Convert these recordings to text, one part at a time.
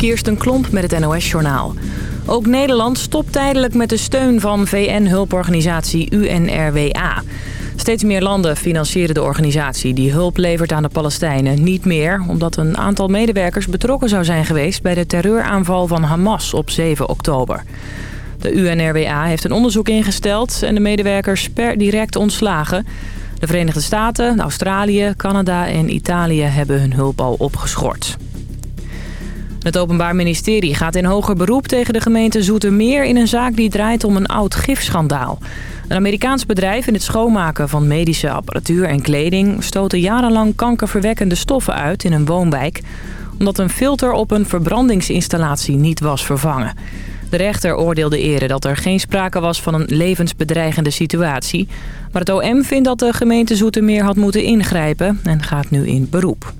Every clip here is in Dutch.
Kirsten Klomp met het NOS-journaal. Ook Nederland stopt tijdelijk met de steun van VN-hulporganisatie UNRWA. Steeds meer landen financieren de organisatie die hulp levert aan de Palestijnen niet meer... omdat een aantal medewerkers betrokken zou zijn geweest bij de terreuraanval van Hamas op 7 oktober. De UNRWA heeft een onderzoek ingesteld en de medewerkers per direct ontslagen. De Verenigde Staten, Australië, Canada en Italië hebben hun hulp al opgeschort. Het Openbaar Ministerie gaat in hoger beroep tegen de gemeente Zoetermeer... in een zaak die draait om een oud gifschandaal. Een Amerikaans bedrijf in het schoonmaken van medische apparatuur en kleding... stootte jarenlang kankerverwekkende stoffen uit in een woonwijk... omdat een filter op een verbrandingsinstallatie niet was vervangen. De rechter oordeelde eerder dat er geen sprake was van een levensbedreigende situatie. Maar het OM vindt dat de gemeente Zoetermeer had moeten ingrijpen en gaat nu in beroep.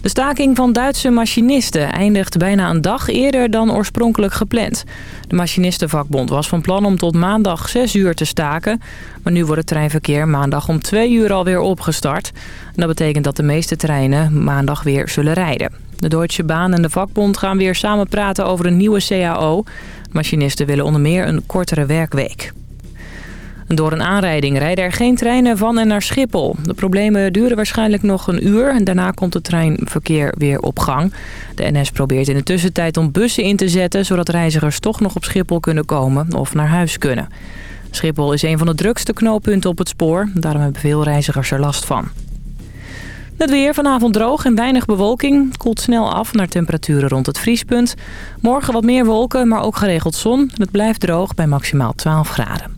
De staking van Duitse machinisten eindigt bijna een dag eerder dan oorspronkelijk gepland. De machinistenvakbond was van plan om tot maandag 6 uur te staken. Maar nu wordt het treinverkeer maandag om 2 uur alweer opgestart. En dat betekent dat de meeste treinen maandag weer zullen rijden. De Deutsche Bahn en de vakbond gaan weer samen praten over een nieuwe CAO. Machinisten willen onder meer een kortere werkweek. Door een aanrijding rijden er geen treinen van en naar Schiphol. De problemen duren waarschijnlijk nog een uur en daarna komt het treinverkeer weer op gang. De NS probeert in de tussentijd om bussen in te zetten... zodat reizigers toch nog op Schiphol kunnen komen of naar huis kunnen. Schiphol is een van de drukste knooppunten op het spoor. Daarom hebben veel reizigers er last van. Het weer vanavond droog en weinig bewolking. Koelt snel af naar temperaturen rond het vriespunt. Morgen wat meer wolken, maar ook geregeld zon. Het blijft droog bij maximaal 12 graden.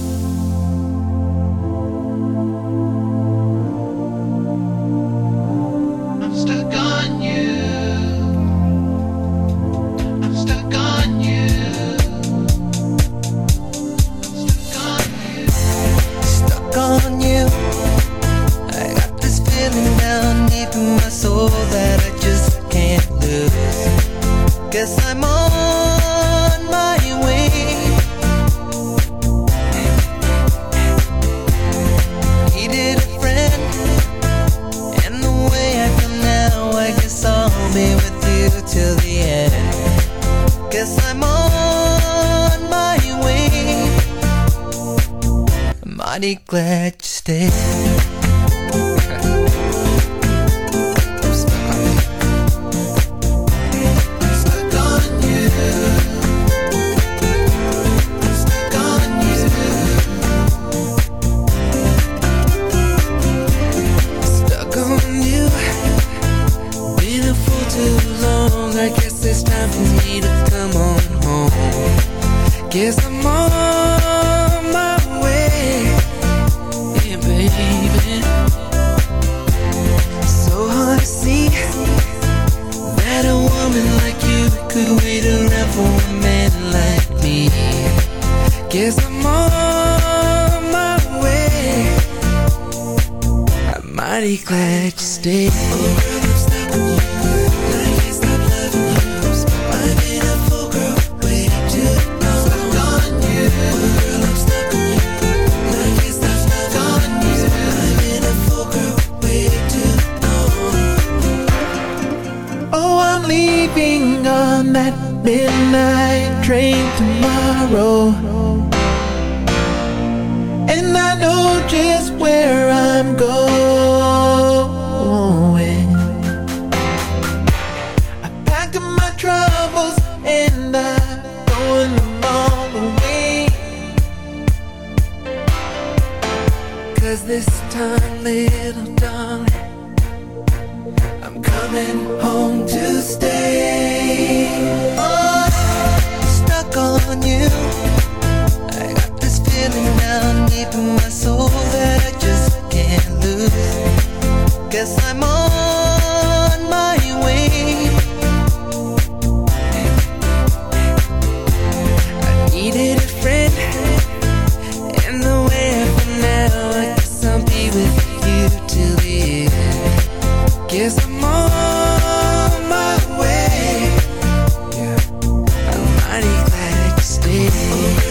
I'm mighty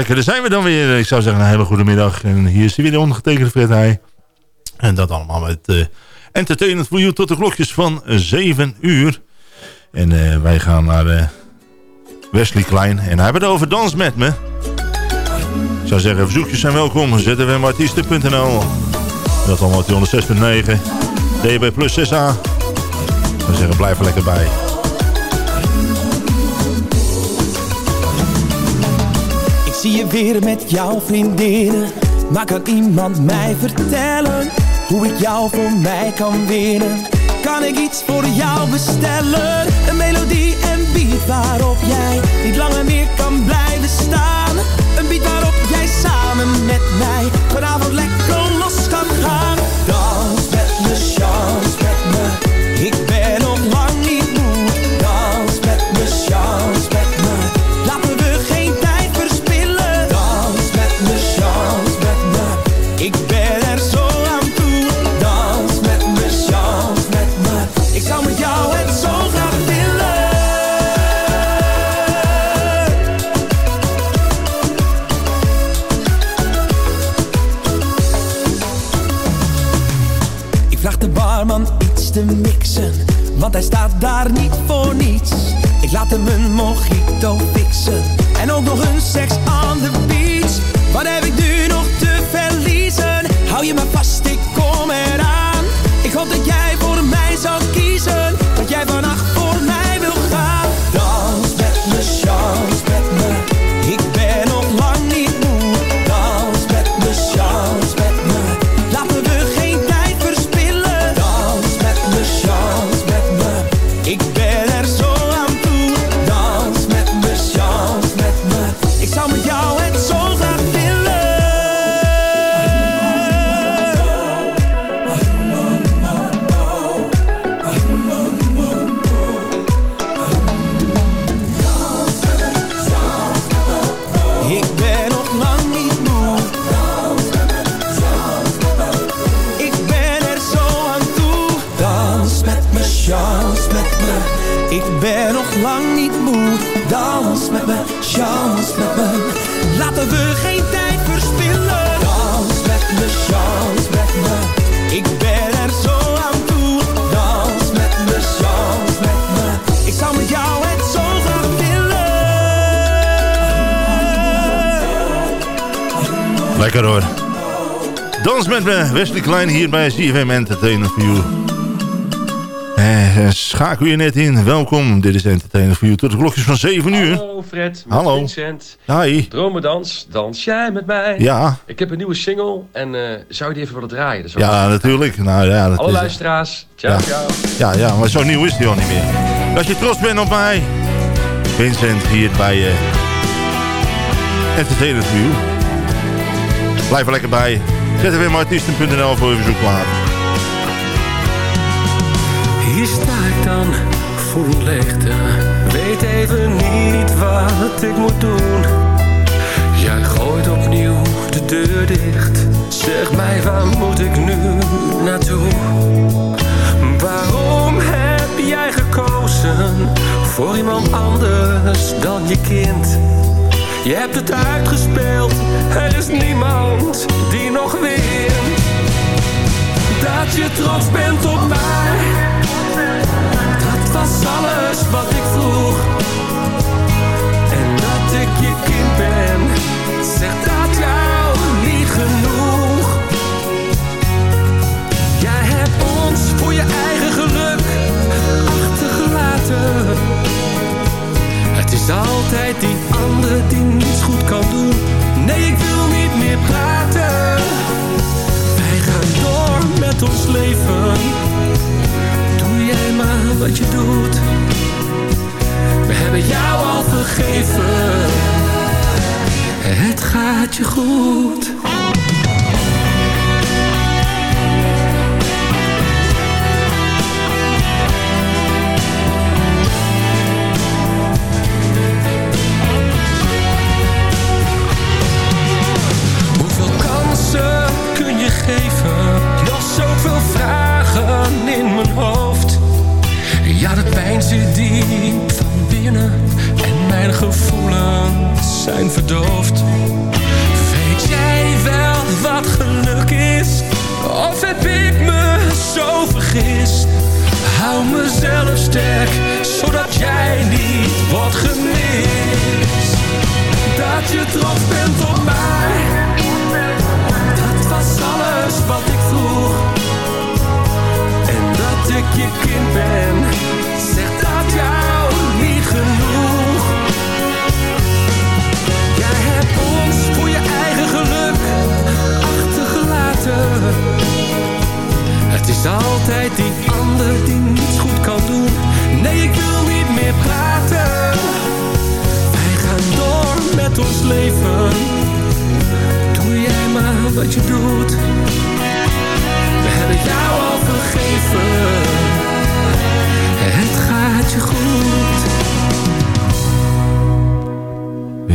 lekker, daar zijn we dan weer. Ik zou zeggen een hele goede middag. En hier is hij weer de ondergetekende Fred. En dat allemaal met eh Entertainment for You tot de klokjes van 7 uur. En eh, wij gaan naar eh, Wesley Klein. En hij hebben het over Dans met me. Ik zou zeggen, verzoekjes zijn welkom. zfmartiesten.nl Dat allemaal op die 106.9. DB plus 6A. Ik zou zeggen, blijf er lekker bij. Zie je weer met jouw vriendinnen. Maar kan iemand mij vertellen hoe ik jou voor mij kan winnen? Kan ik iets voor jou bestellen? Een melodie en beat waarop jij niet langer meer kan blijven staan. Een beat waarop jij samen met mij vanavond lekker daar niet voor niets. Ik laat hem een mojito fixen en ook nog een seks on the beach. Wat heb ik nu nog te verliezen? Hou je me vast, ik kom eraan. Ik hoop dat jij voor mij zal kiezen, dat jij vannacht voor mij Lekker hoor. Dans met me, Wesley Klein hier bij CFM Entertainment for You. Eh, schakel je net in, welkom. Dit is Entertainment for You tot de klokjes van 7 uur. Hallo Fred, Hallo. Vincent. Hi. Dromedans, dans jij met mij? Ja, Ik heb een nieuwe single en eh, zou je die even willen draaien? Dat ja natuurlijk. Nou, ja, dat Alle is, luisteraars, ciao Ja. ciao. ja, ja, maar zo nieuw is die al niet meer. Als je trots bent op mij. Vincent hier bij eh Entertainment for You. Blijf er lekker bij. zfmartiesten.nl voor je verzoekplaat. Hier sta ik dan, voel een Weet even niet wat ik moet doen Jij gooit opnieuw de deur dicht Zeg mij, waar moet ik nu naartoe? Waarom heb jij gekozen Voor iemand anders dan je kind? Je hebt het uitgespeeld, er is niemand die nog wint. Dat je trots bent op mij, dat was alles wat ik vroeg. En dat ik je kind ben, zegt dat jou niet genoeg. Jij hebt ons voor je eigen geluk achtergelaten. Altijd die andere die niets goed kan doen. Nee, ik wil niet meer praten. Wij gaan door met ons leven. Doe jij maar wat je doet. We hebben jou al vergeven. Het gaat je goed. Pijn zit diep van binnen en mijn gevoelens zijn verdoofd. Weet jij wel wat geluk is? Of heb ik me zo vergist? Hou mezelf sterk, zodat jij niet wordt gemist. Dat je trots bent op mij, dat was alles wat ik vroeg. En dat ik je kind ben, is altijd die ander die niets goed kan doen. Nee, ik wil niet meer praten. Wij gaan door met ons leven. Doe jij maar wat je doet. We hebben jou al vergeven. Het gaat je goed.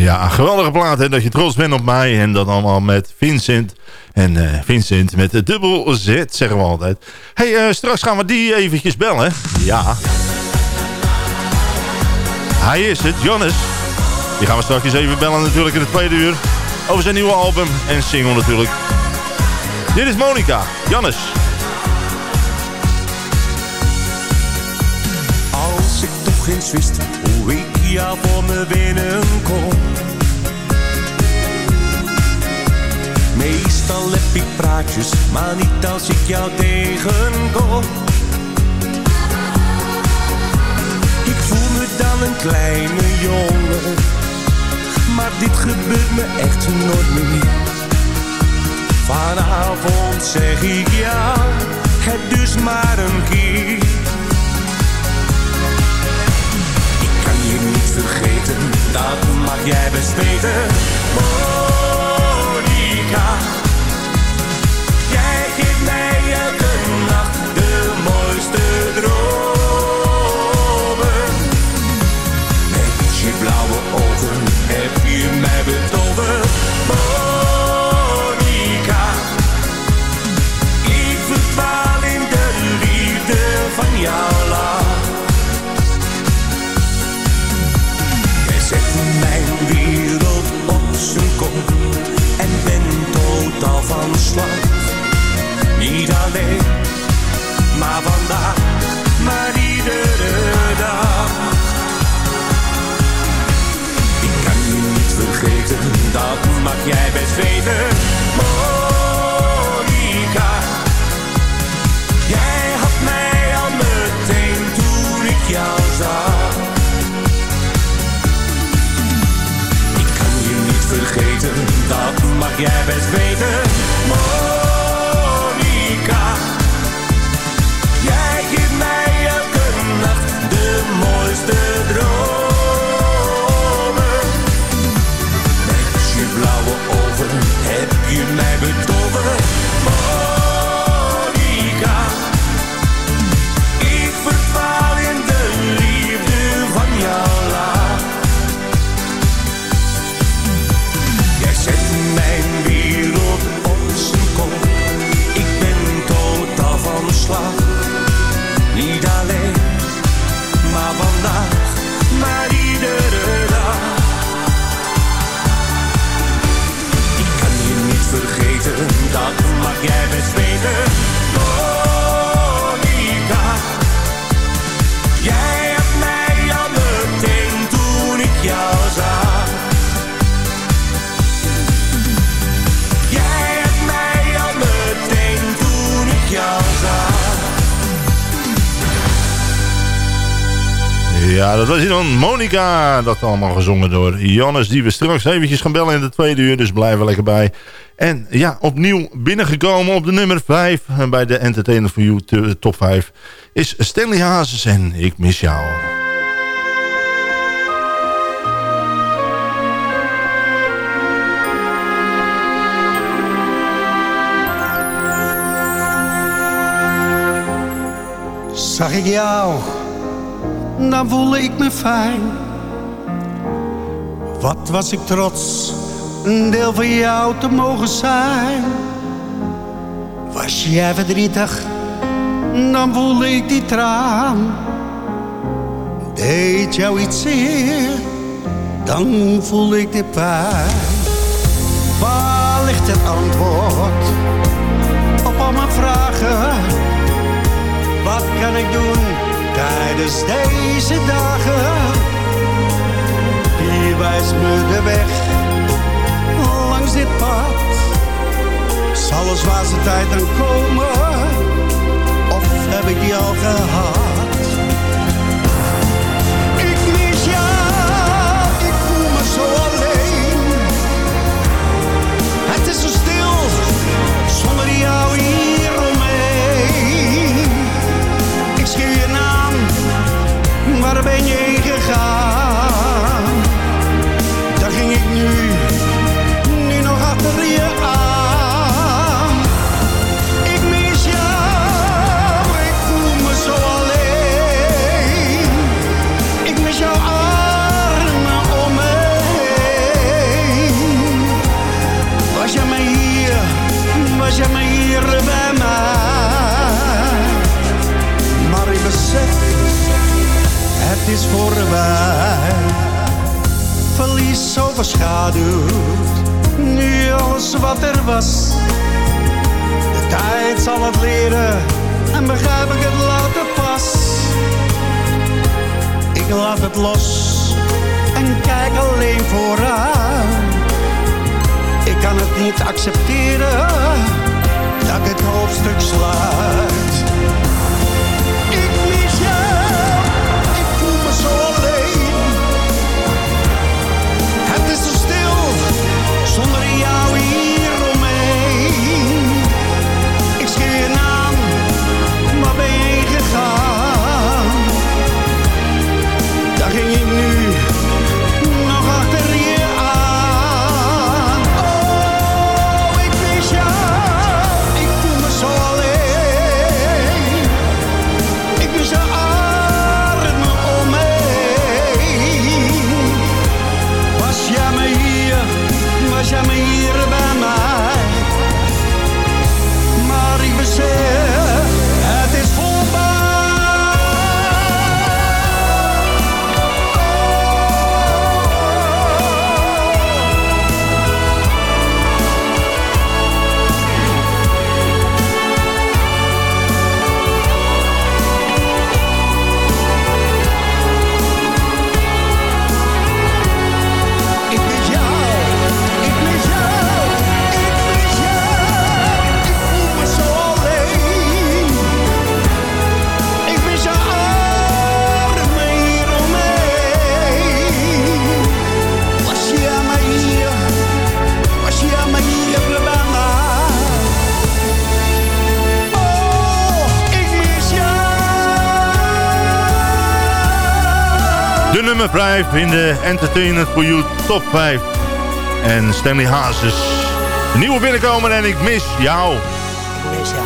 Ja, geweldige plaat. En dat je trots bent op mij. En dat allemaal met Vincent. En eh, Vincent met de dubbel Z, zeggen we altijd. hey, eh, straks gaan we die eventjes bellen. Ja. Hij is het, Jonas. Die gaan we straks eens even bellen natuurlijk in het tweede uur. Over zijn nieuwe album en single natuurlijk. Dit is Monica, Jannes. Toch eens wist hoe ik jou voor me binnenkom. Meestal heb ik praatjes, maar niet als ik jou tegenkom. Ik voel me dan een kleine jongen, maar dit gebeurt me echt nooit meer. Vanavond zeg ik ja, het dus maar een keer. Niet vergeten, dat mag jij best. En ben totaal van slag. Niet alleen, maar vandaag, maar iedere dag. Ik kan je niet vergeten, dat mag jij best weten. Dat mag jij best weten. Dat was hier dan Monica. Dat allemaal gezongen door Jannes. Die we straks eventjes gaan bellen in de tweede uur. Dus blijf er lekker bij. En ja, opnieuw binnengekomen op de nummer 5. Bij de Entertainer for You top 5. Is Stanley Hazes en Ik mis jou. Zag ik jou, dan voelde ik me fijn. Wat was ik trots, een deel van jou te mogen zijn. Was jij verdrietig, dan voelde ik die traan. Deed jou iets zeer, dan voelde ik de pijn. Waar ligt het antwoord op al mijn vragen? Wat kan ik doen tijdens deze dagen? Wie wijst me de weg langs dit pad? Zal een zwaarste tijd dan komen? Of heb ik die al gehad? Voorbij. Verlies overschaduwt, nu alles wat er was. De tijd zal het leren, en begrijp ik het later pas. Ik laat het los, en kijk alleen vooruit. Ik kan het niet accepteren, dat dit hoofdstuk sluit. 5 in de Entertainment for You top 5. En Stanley Hazes. Nieuwe binnenkomen en ik mis jou. Ik mis jou.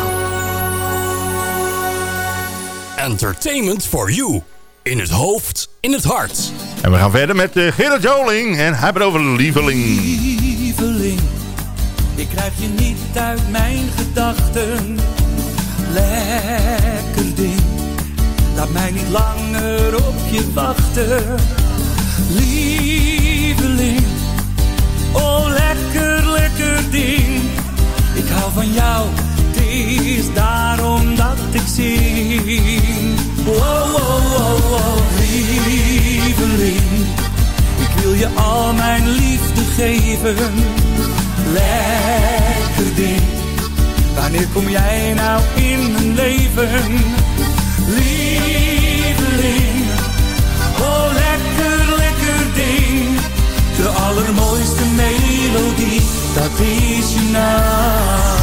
Entertainment for you. In het hoofd, in het hart. En we gaan verder met uh, Gerard Joling. En hij heeft het over Lieveling. Lieveling, ik krijg je niet uit mijn gedachten. Lekker ding, laat mij niet langer op je wachten. Lieveling, oh lekker, lekker ding. Ik hou van jou, het is daarom dat ik zing. Wow, wow, wow, wow, lieveling. Ik wil je al mijn liefde geven. Lekker ding. Wanneer kom jij nou in mijn leven? dat is je.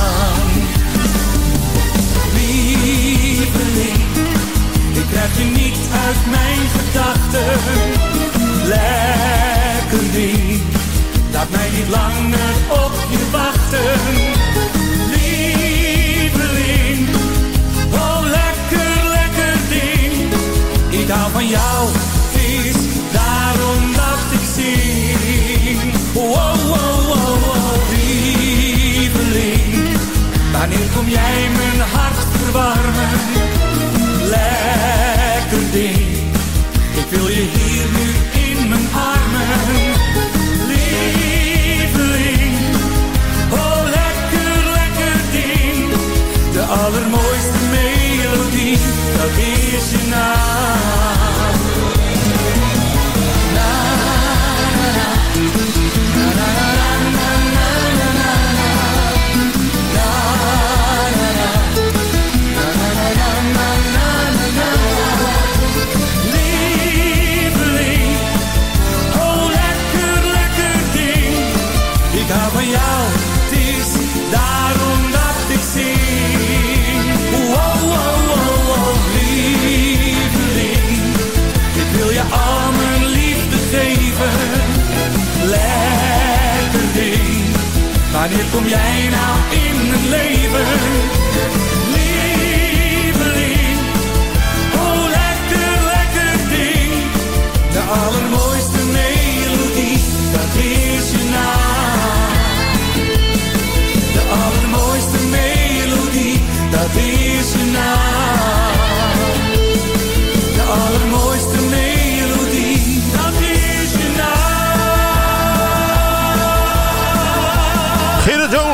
Kom jij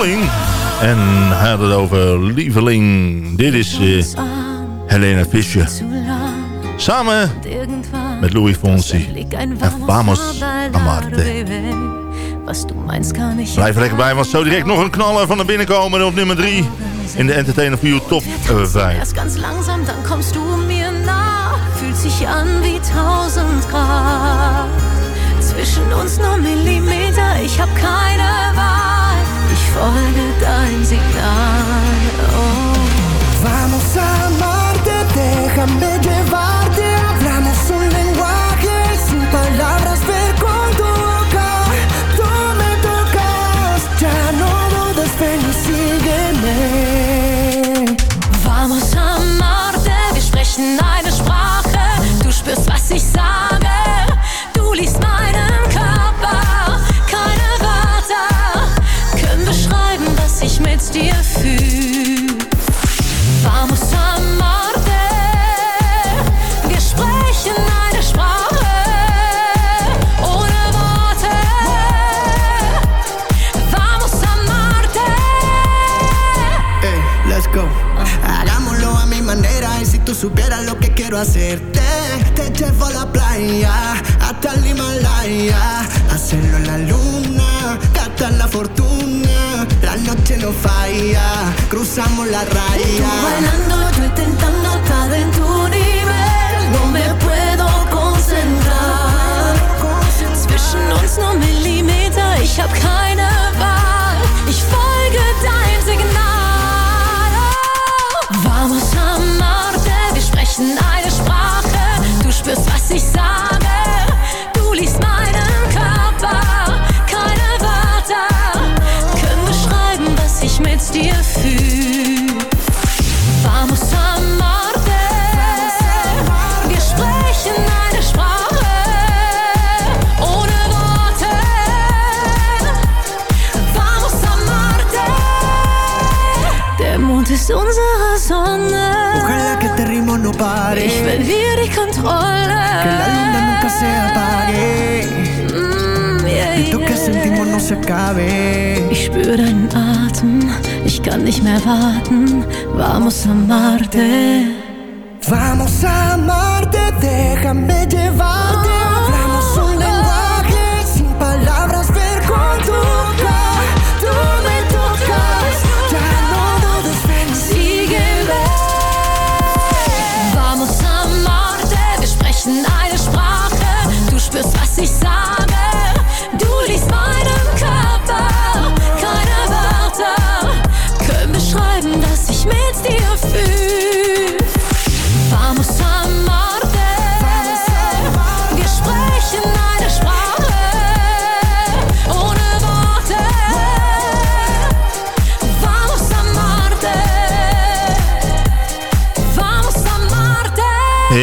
Joling. En hij had het over Lieveling. Dit is eh, Helena Fischer. Samen met Louis Fonsi. En Vamos Amarte. Blijf lekker bij, want zo direct nog een knaller van de binnenkomen op nummer 3. In de Entertainer for You Top eh, 5. Erst ganz langsam, dann kommst du mir nah. Fühlt sich an wie tausend Grad. Zwischen uns nur Millimeter, ich hab keine Wahl. Folge dein Signal. Oh. Vamos a amarte, déjame llevarte. Hablamos un lenguaje sin palabras, ver con tu boca. Tú me tocas, ya no dudes, ven y sígueme. Vamos a amarte, wir sprechen eine Sprache. Du spürst, was ich sage. Quiero hacerte, te llevo a la playa hasta el Himalaya, hacerlo en la luna, gastar la fortuna, la noche no falla, cruzamos la Tú raya. bailando, yo intentando estar en tu nivel. No me puedo concentrar. Zwischen uns nur Millimeter, ich hab keine Wahl. Ich folge dein se acabe. Ich spüre deinen Atem, ich kann nicht mehr warten. Vamos a amarte. Vamos a amarte, déjame llevarte.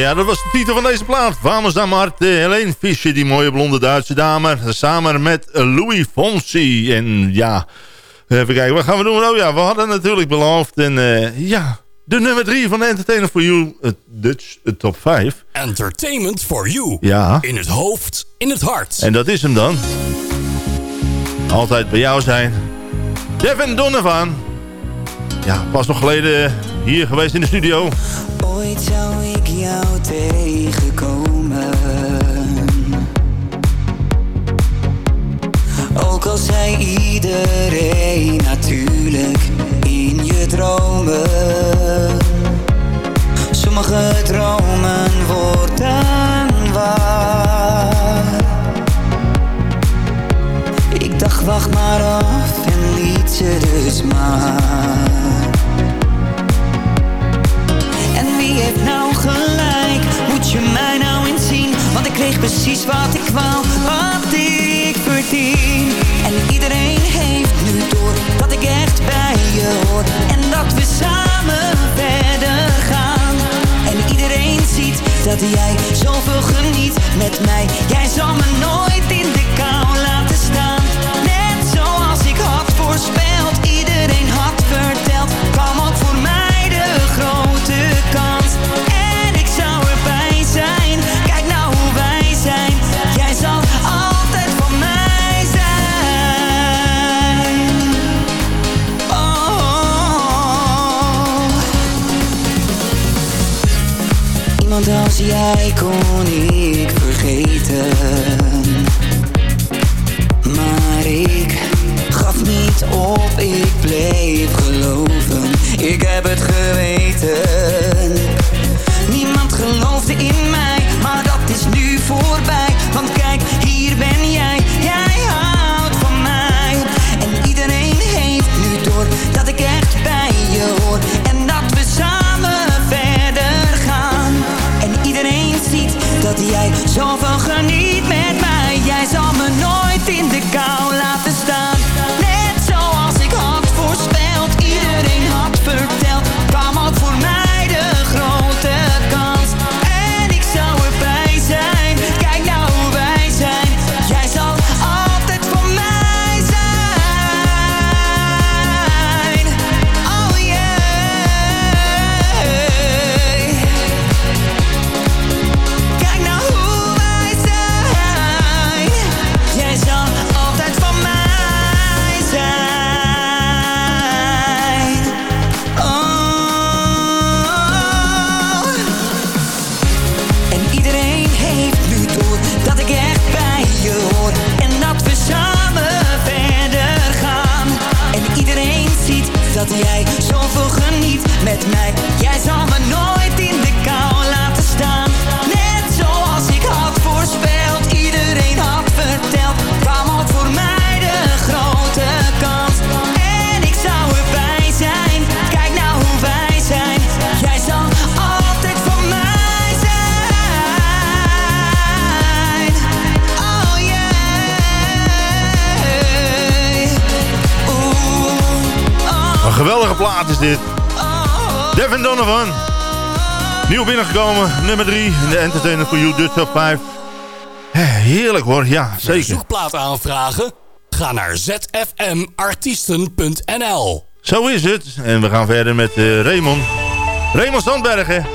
Ja, dat was de titel van deze plaat. Vamos dan maar Helene Fischer, die mooie blonde Duitse dame. Samen met Louis Fonsi. En ja, even kijken, wat gaan we doen? Oh ja, we hadden natuurlijk beloofd. En uh, ja, de nummer 3 van Entertainment for You, het Dutch het top 5. Entertainment for You. Ja. In het hoofd, in het hart. En dat is hem dan. Altijd bij jou zijn. Devin Donovan. Ja, pas nog geleden hier geweest in de studio. Ooit zou ik jou tegenkomen. Ook al zei iedereen natuurlijk in je dromen. Sommige dromen worden waar. Ik dacht wacht maar af en liet ze dus maar kreeg precies wat ik wou, wat ik verdien. En iedereen heeft nu door dat ik echt bij je hoor. En dat we samen verder gaan. En iedereen ziet dat jij zoveel geniet met mij. Jij zal me nooit in de Iemand als jij kon ik vergeten. Maar ik gaf niet op, ik bleef geloven. Ik heb het geweten. Niemand geloofde in mij, Nummer 3 in de Entertainment for You Dutch Top 5. Hé, Heerlijk hoor, ja, zeker. Zoekplaat aanvragen? Ga naar zfmartiesten.nl Zo is het. En we gaan verder met eh, Raymond. Raymond Sandbergen.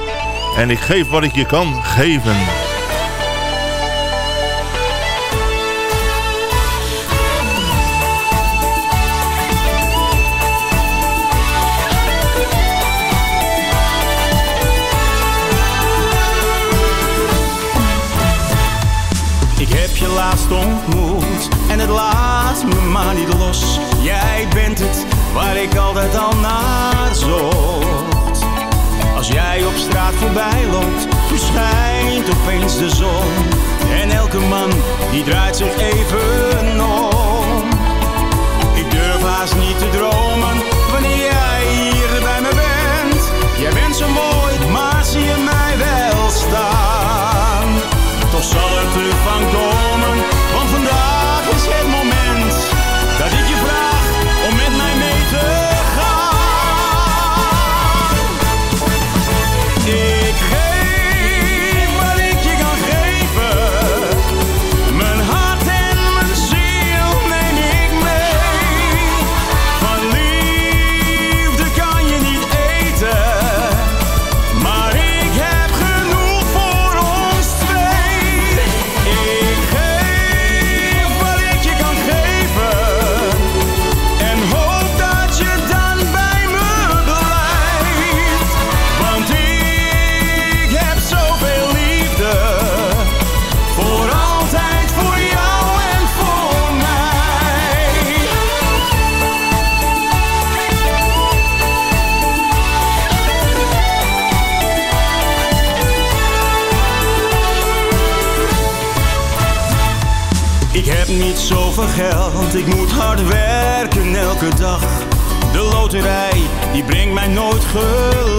En ik geef wat ik je kan geven. Ik altijd al naar zocht. Als jij op straat voorbij loopt, verschijnt opeens de zon. En elke man die draait zich even om. Ik durf haast niet te dromen wanneer jij hier bij me bent. Jij bent Ik moet hard werken elke dag. De loterij, die brengt mij nooit geluk.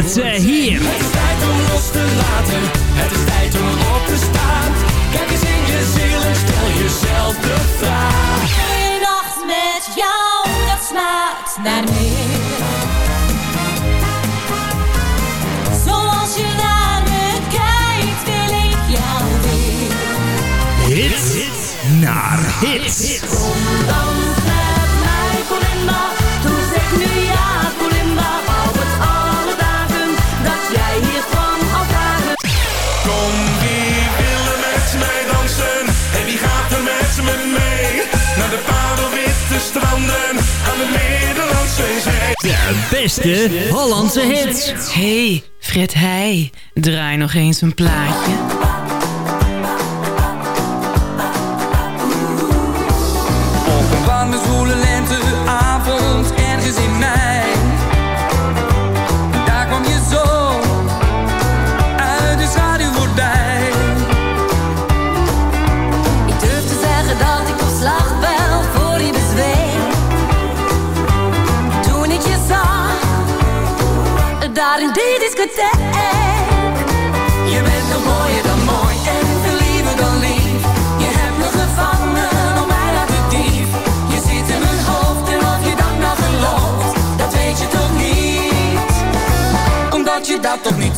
hoort ze eh, hier. Het is tijd om los te laten, het is tijd om op te staan. Kijk eens in je ziel en stel jezelf de vraag. Geen nacht met jou, dat smaakt naar meer. Zoals je naar me kijkt, wil ik jou weer. Hits, hits naar hits. Beste Hollandse hits. Hey, Fred Heij, draai nog eens een plaatje. datos me.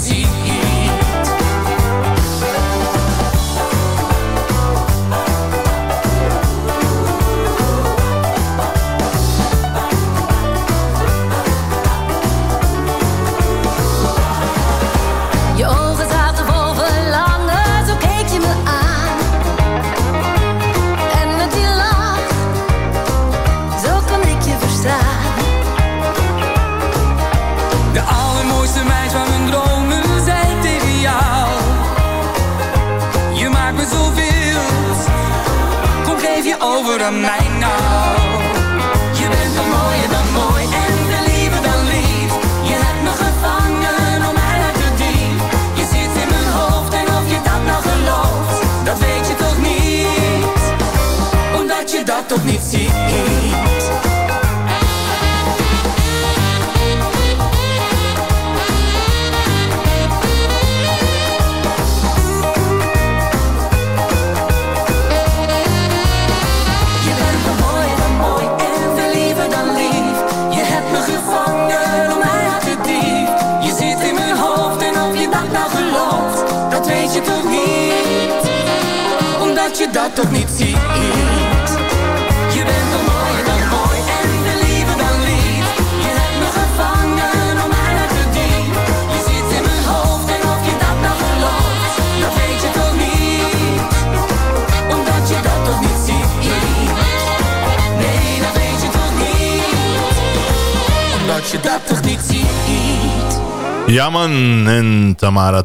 Tamara.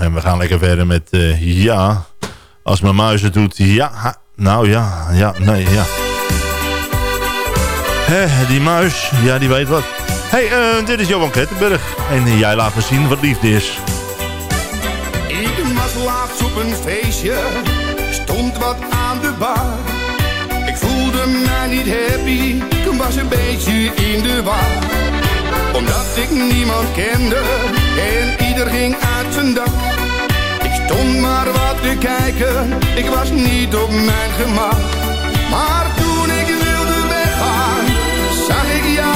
En we gaan lekker verder met eh, ja. Als mijn muis het doet, ja. ha- Nou ja, ja, nee, ja. Hé, die muis, ja die weet wat. hey, eh, dit is Johan Kettenberg. En jij laat me zien wat liefde is. Ik was laatst op een feestje, stond wat aan de bar. Ik voelde mij niet happy, ik was een beetje in de war. Omdat ik niemand kende en ieder ging uit zijn dak. Ik stond maar wat te kijken, ik was niet op mijn gemak. Maar toen ik wilde weggaan, zag ik jou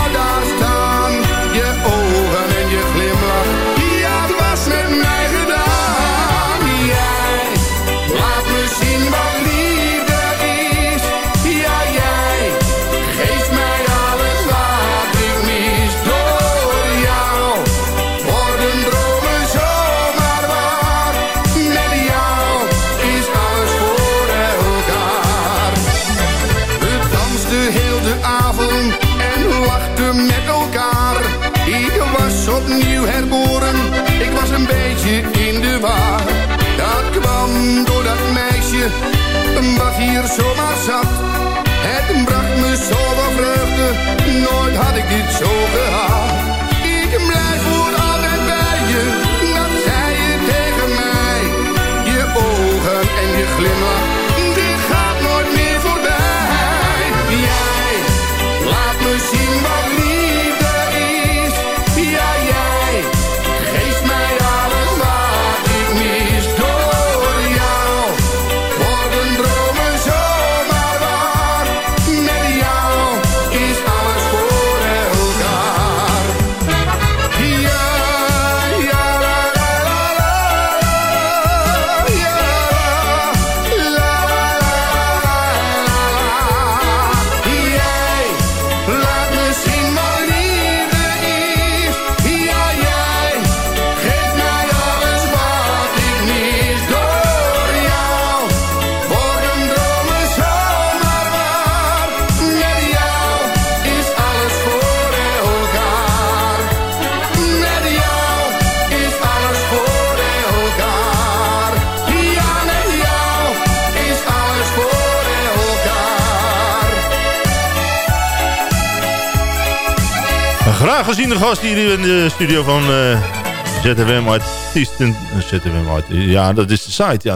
Een graag geziene gast hier in de studio van Artiesten. eh, ZFM Artiesten. Ja, dat is de site. Ja,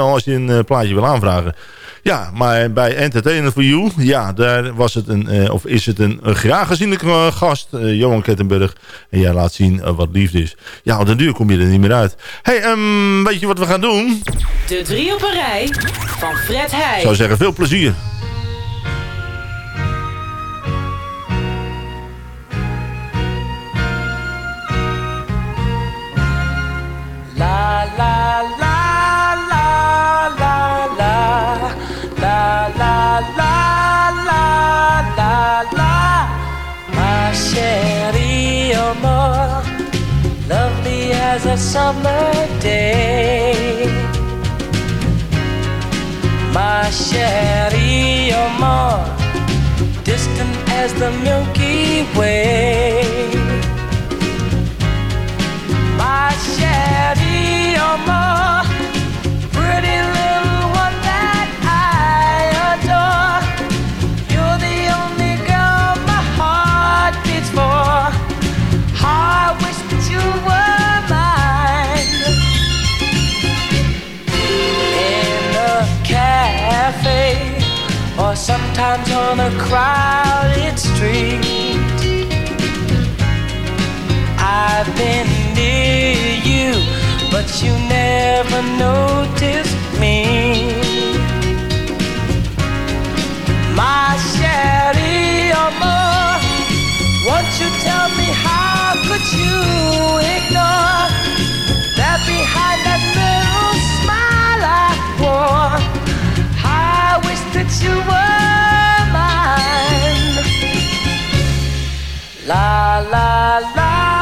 als je een eh, plaatje wil aanvragen. Ja, maar bij Entertainment for You, ja, daar was het een, eh, of is het een, een graag geziene eh, gast, Johan Kettenburg. En jij laat zien wat liefde is. Ja, op den duur kom je er niet meer uit. hey, ehm, weet je wat we gaan doen? De drie op een rij van Fred Heij. Ik zou zeggen, veel plezier. chérie, you're more distant as the Milky Way. My chérie, you're more. Sometimes on a crowded street. I've been near you, but you never noticed me. My chérie amor, oh won't you tell me how could you ignore that behind that little smile I wore? I wish that you're La la la.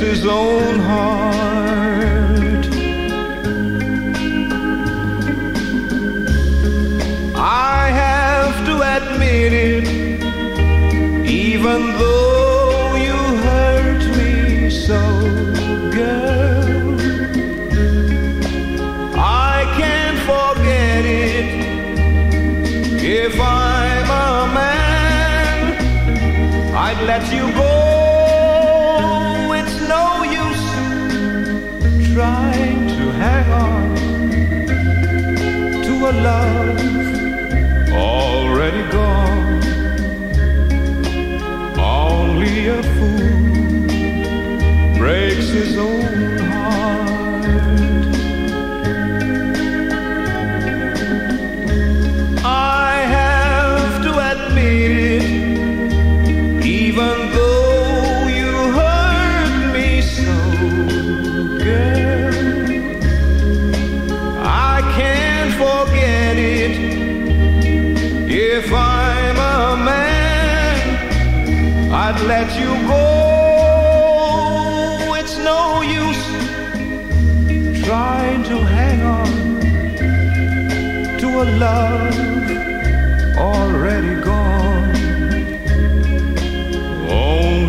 his own heart. I have to admit it, even though you hurt me so, girl. I can't forget it if I'm a man. I'd let you go. love already gone. Only. Only.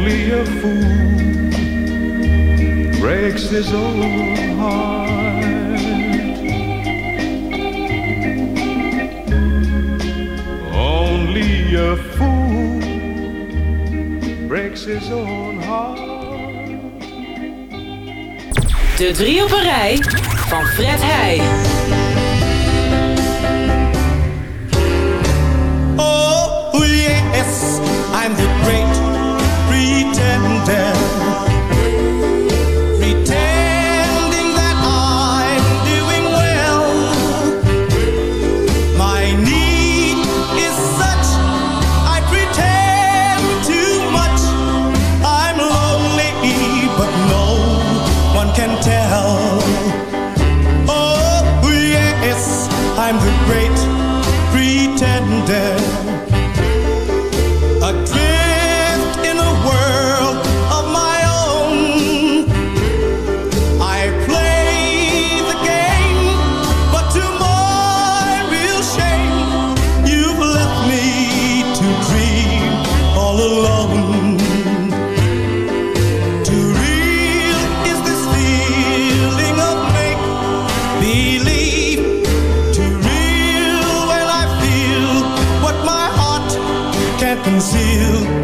De drie op een rij van Fred Heij. I'm the great concealed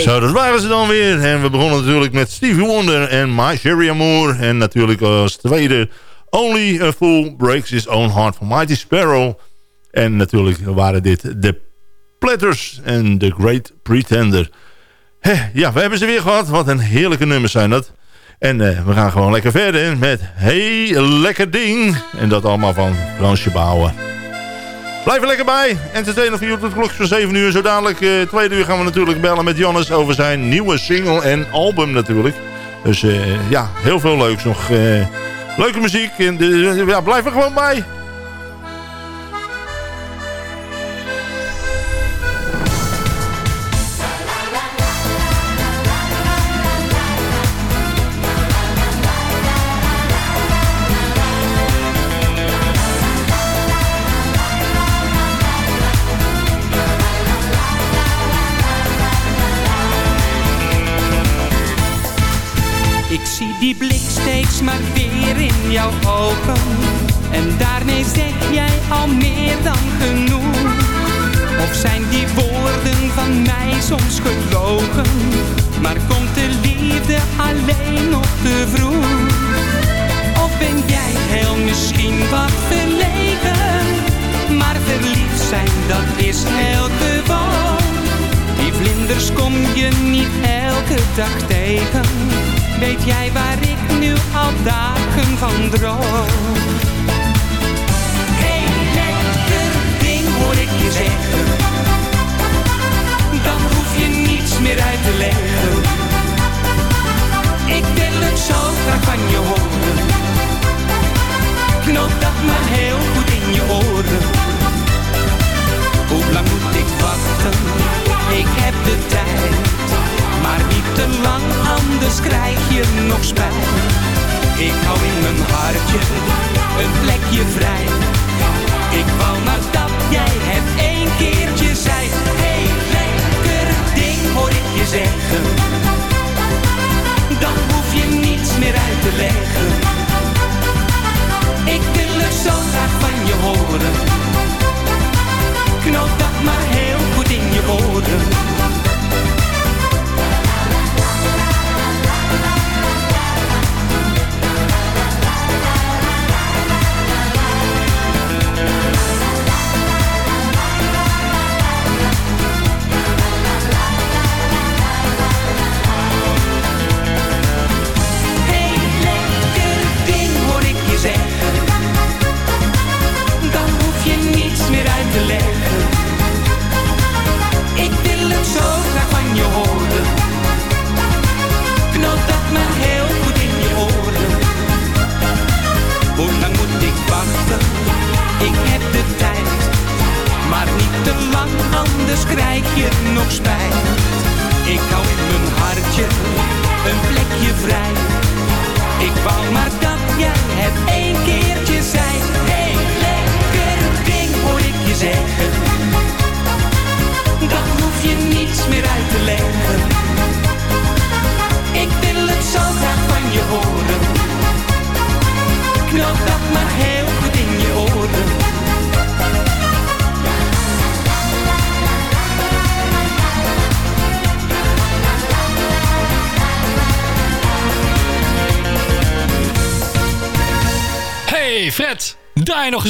Zo, dat waren ze dan weer. En we begonnen natuurlijk met Stevie Wonder en My Sherry Amour. En natuurlijk als tweede Only a Fool Breaks His Own Heart van Mighty Sparrow. En natuurlijk waren dit de Platters en The Great Pretender. Ja, we hebben ze weer gehad. Wat een heerlijke nummers zijn dat. En eh, we gaan gewoon lekker verder met Hey Lekker Ding. En dat allemaal van Fransje Bouwen. Blijf er lekker bij. Entertainer voor tot klokjes van 7 uur. Zo dadelijk, eh, tweede uur gaan we natuurlijk bellen met Jannes over zijn nieuwe single en album natuurlijk. Dus eh, ja, heel veel leuks nog. eh, leuke muziek. Ja, blijf er gewoon bij.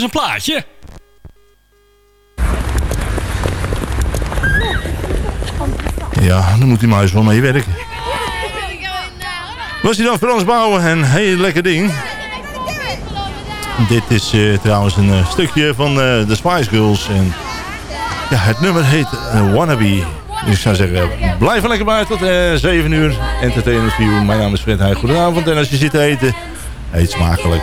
Een plaatje. Ja, dan moet maar eens wel mee werken. Was hij dan Frans Bouwen en heel lekker ding. Dit is eh, trouwens een eh, stukje van eh, de Spice Girls. En ja, het nummer heet eh, Wannabe. Dus ik zou zeggen, blijf er lekker bij tot eh 7 uur. Entertainment View. Mijn naam is Fred Heij. Goedenavond. En als je zit te eten, eet smakelijk.